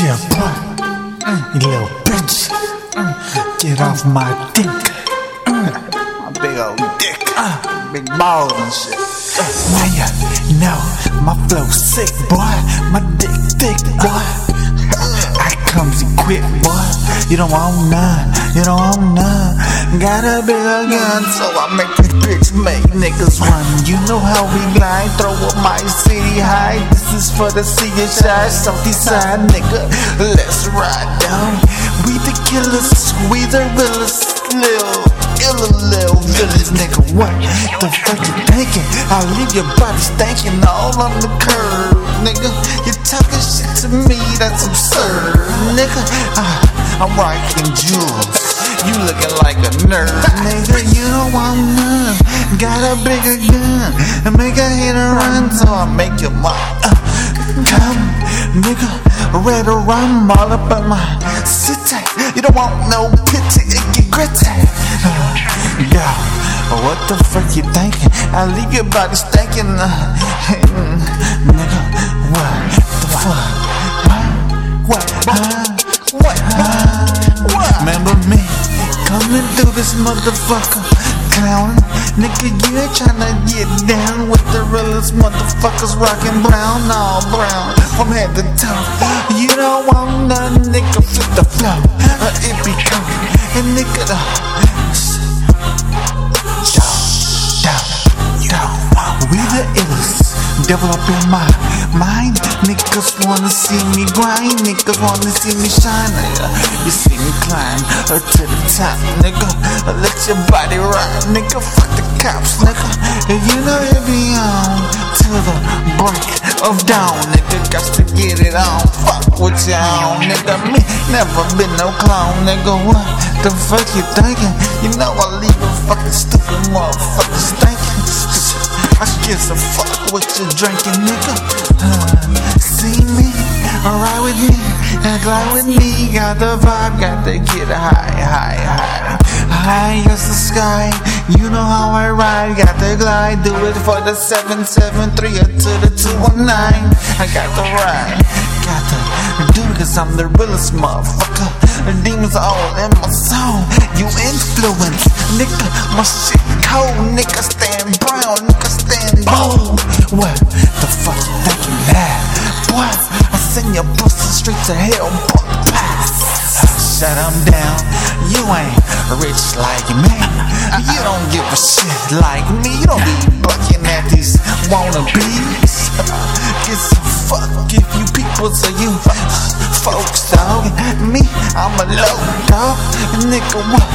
Yeah, boy. You little bitch. Get off my dick. My big old dick. Big balls and shit. Now you know my flow sick, boy. My dick thick, boy. I boy. You don't want none. You don't want none. Got a bigger gun, so I make this bitch make niggas run. You know how we glide, throw up my city high. This is for the side, southeast side, nigga. Let's ride down. We the killers, we the realest, little, illa little villains, nigga. What the fuck you thinking? I'll leave your body stankin' all on the curb, nigga. You talking shit to me, that's absurd, nigga. Uh, I'm rocking jewels. You looking like a nerd, nigga. You don't want none. Got a bigger gun, and make a hit and run, so I make your mom uh, come, nigga. Red or rum all up in my city. You don't want no pity, it get gritty. Uh, yeah, what the fuck you thinking? I leave your body stinking, uh, nigga. What the fuck? What? What? Huh? What? What? Remember me coming through this motherfucker? Clown, nigga, you ain't tryna get down with the realest motherfuckers rockin' brown, all brown from head to toe. You don't want none, nigga, flip the flow. Uh, it be coming, and nigga, the. Yo, yo, yo, we the illest. Develop in my mind. Niggas wanna see me grind. Niggas wanna see me shine. Nigga. You see me climb up to the top, nigga. Uh, let your body ride, nigga. Fuck the cops, nigga. If you know it be on to the break of dawn, nigga. Got to get it on. Fuck with y'all, nigga. Me never been no clown, nigga. What the fuck you thinking? You know I leave a fucking stupid motherfucker stinking. I gives a fuck what you drinking, nigga. Uh, see me, alright with me, and glide with me. Got the vibe, got to get high, high, high. High as the sky, you know how I ride. Got to glide, do it for the 773 or to the 219. I got the ride, got to do it cause I'm the realest motherfucker. The demons all in my soul. You influence, nigga. My shit cold, nigga. Stand Send your pussy straight to hell. Pass. Shut 'em down. You ain't rich like me. You don't give a shit like me. You don't be bucking at these wannabes. Get some fuck if you people so you folks dog. Me, I'm a low dog. Nigga, what?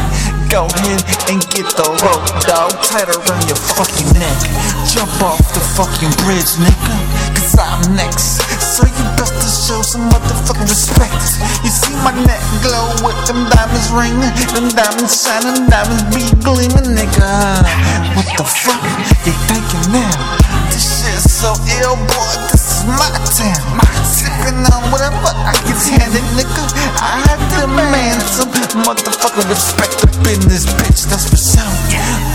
Go ahead and get the rope, dog. Tight around your fucking neck. Jump off the fucking bridge, nigga. Cause I'm next. Show some motherfucking respect. You see my neck glow with them diamonds ringing. Them diamonds shining, diamonds be gleaming, nigga. What the fuck you thinking now? This shit's so ill, boy. This is my town. My Sipping on whatever I get handed, nigga. I demand some motherfucking respect up in this bitch, that's for sure.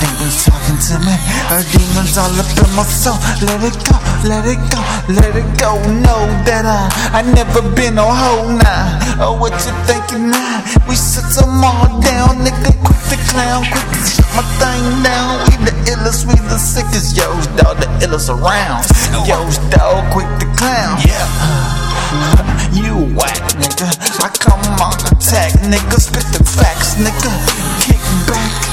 Demons talking to me, demons all up in my soul. Let it go, let it go, let it go. Know that I, I never been no hoe now. Oh, what you thinking now? We sit them all down, nigga. Quick the clown, quick to shut my thing down. We the illest, we the sickest, yo, dog, the illest around. Yo, dog, quick the clown. Yeah. You whack, nigga. I come on attack, nigga. Spit the facts, nigga. Kick back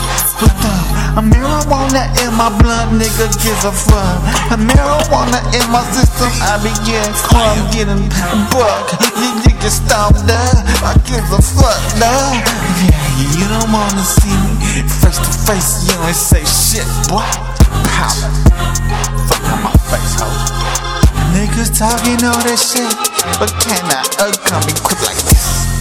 a marijuana in my blood, nigga. Gives a fuck. A marijuana in my system. I be getting crumb, getting buck. You niggas stop that. I give a fuck, dog. Yeah, you don't wanna see me face to face. You ain't say shit, boy. Pow. Fuck out my face, hoe. Niggas talking all that shit, but can I come quick like this?